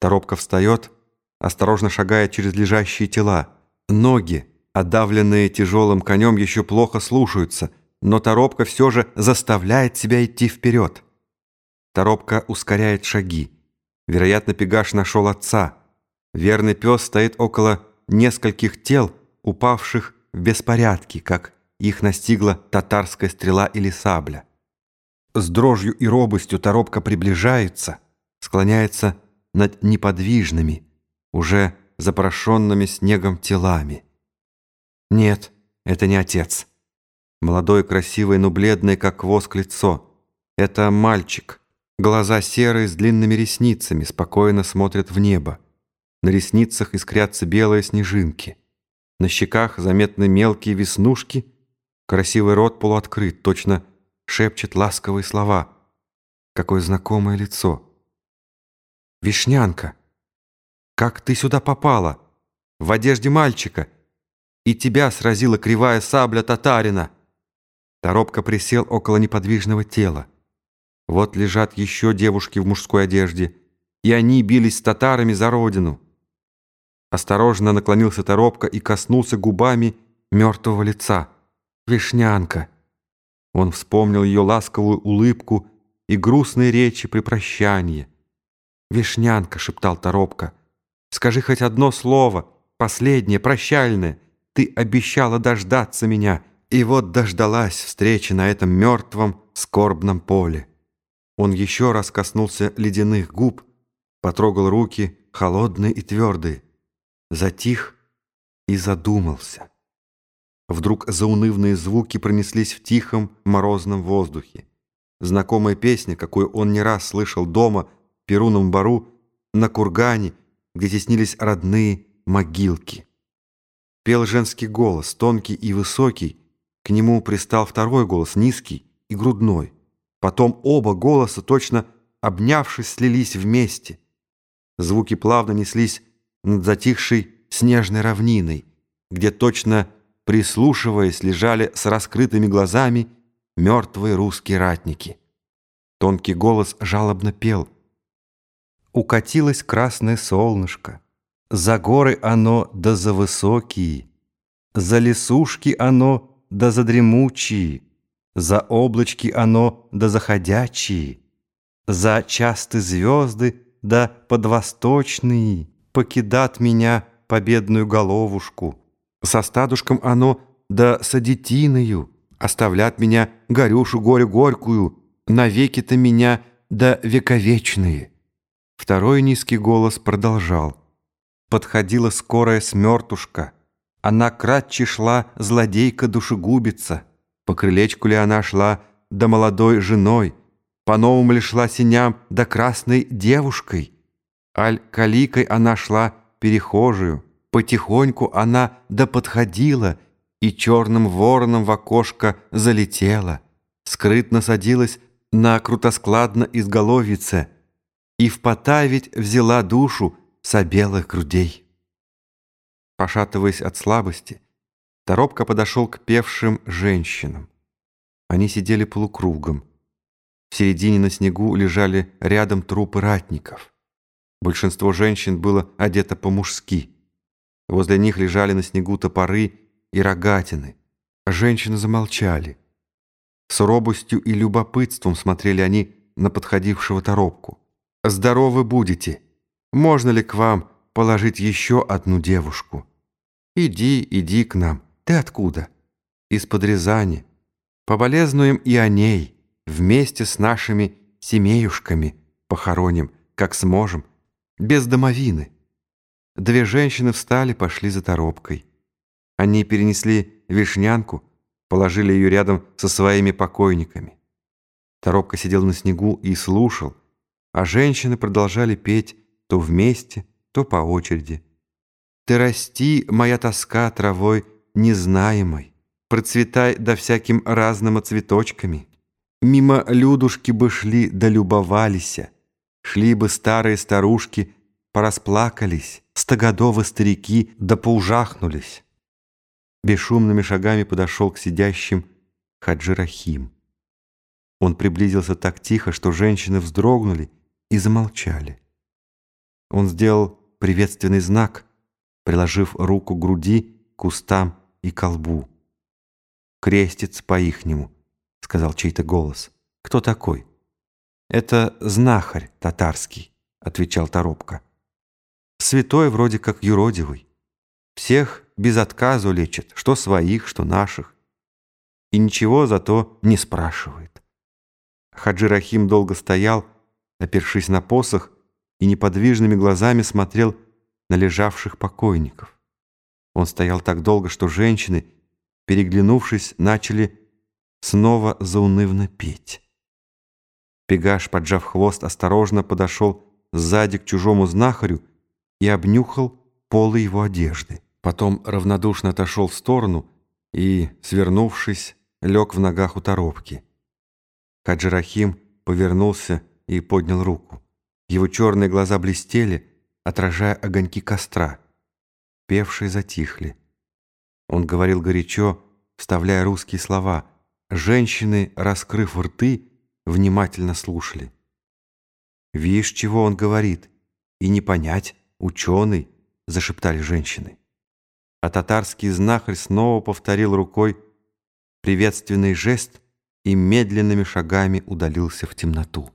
Торопка встает, осторожно шагая через лежащие тела. Ноги, отдавленные тяжелым конем, еще плохо слушаются, но Торопка все же заставляет себя идти вперед. Торопка ускоряет шаги. Вероятно, Пегаш нашел отца. Верный пес стоит около нескольких тел, упавших в беспорядке, как их настигла татарская стрела или сабля. С дрожью и робостью Торопка приближается, склоняется над неподвижными, уже запорошенными снегом телами. Нет, это не отец. Молодой, красивый, но бледный, как воск лицо. Это мальчик. Глаза серые, с длинными ресницами, спокойно смотрят в небо. На ресницах искрятся белые снежинки. На щеках заметны мелкие веснушки. Красивый рот полуоткрыт, точно шепчет ласковые слова. Какое знакомое лицо. «Вишнянка, как ты сюда попала? В одежде мальчика. И тебя сразила кривая сабля татарина». Торопка присел около неподвижного тела. Вот лежат еще девушки в мужской одежде, и они бились с татарами за родину. Осторожно наклонился Торопка и коснулся губами мертвого лица. «Вишнянка!» Он вспомнил ее ласковую улыбку и грустные речи при прощании. «Вишнянка!» — шептал Торопка. «Скажи хоть одно слово, последнее, прощальное. Ты обещала дождаться меня, и вот дождалась встречи на этом мертвом, скорбном поле». Он еще раз коснулся ледяных губ, потрогал руки, холодные и твердые, затих и задумался. Вдруг заунывные звуки пронеслись в тихом морозном воздухе. Знакомая песня, какую он не раз слышал дома, Перуном бару, на кургане, где теснились родные могилки. Пел женский голос, тонкий и высокий, к нему пристал второй голос, низкий и грудной. Потом оба голоса, точно обнявшись, слились вместе. Звуки плавно неслись над затихшей снежной равниной, где точно прислушиваясь, лежали с раскрытыми глазами мертвые русские ратники. Тонкий голос жалобно пел — укатилось красное солнышко. За горы оно да за высокие, За лесушки оно да за дремучие, За облачки оно да заходячие, За часты звезды да подвосточные Покидат меня победную головушку. Со стадушком оно да с детиною Оставлят меня горюшу горю горькую, Навеки-то меня да вековечные. Второй низкий голос продолжал. Подходила скорая смертушка. Она кратче шла злодейка-душегубица. По крылечку ли она шла, да молодой женой, По-новому ли шла синям, да красной девушкой? Аль каликой она шла перехожую, Потихоньку она да подходила И черным вороном в окошко залетела, Скрытно садилась на крутоскладно изголовице — и в потавить взяла душу с обелых грудей. Пошатываясь от слабости, Торопко подошел к певшим женщинам. Они сидели полукругом. В середине на снегу лежали рядом трупы ратников. Большинство женщин было одето по-мужски. Возле них лежали на снегу топоры и рогатины. Женщины замолчали. С робостью и любопытством смотрели они на подходившего Торопку здоровы будете. Можно ли к вам положить еще одну девушку? Иди, иди к нам. Ты откуда? Из-под Рязани. Поболезнуем и о ней, вместе с нашими семеюшками похороним, как сможем, без домовины. Две женщины встали, пошли за торопкой. Они перенесли вишнянку, положили ее рядом со своими покойниками. Торопка сидел на снегу и слушал, а женщины продолжали петь то вместе, то по очереди. «Ты расти, моя тоска травой незнаемой, процветай да всяким разным цветочками. Мимо людушки бы шли да любовалися, шли бы старые старушки, порасплакались, стогодовы старики да поужахнулись». Бесшумными шагами подошел к сидящим Хаджирахим. Он приблизился так тихо, что женщины вздрогнули и замолчали. Он сделал приветственный знак, приложив руку к груди, кустам и колбу. «Крестец по-ихнему», — сказал чей-то голос. «Кто такой?» «Это знахарь татарский», — отвечал Торопко. «Святой вроде как юродивый. Всех без отказу лечит, что своих, что наших. И ничего зато не спрашивает». Хаджи Рахим долго стоял, опершись на посох, и неподвижными глазами смотрел на лежавших покойников. Он стоял так долго, что женщины, переглянувшись, начали снова заунывно петь. Пегаш, поджав хвост, осторожно подошел сзади к чужому знахарю и обнюхал полы его одежды. Потом равнодушно отошел в сторону и, свернувшись, лег в ногах у торопки. Хаджирахим повернулся и поднял руку. Его черные глаза блестели, отражая огоньки костра. Певшие затихли. Он говорил горячо, вставляя русские слова. Женщины, раскрыв рты, внимательно слушали. «Видишь, чего он говорит? И не понять, ученый!» — зашептали женщины. А татарский знахарь снова повторил рукой приветственный жест и медленными шагами удалился в темноту.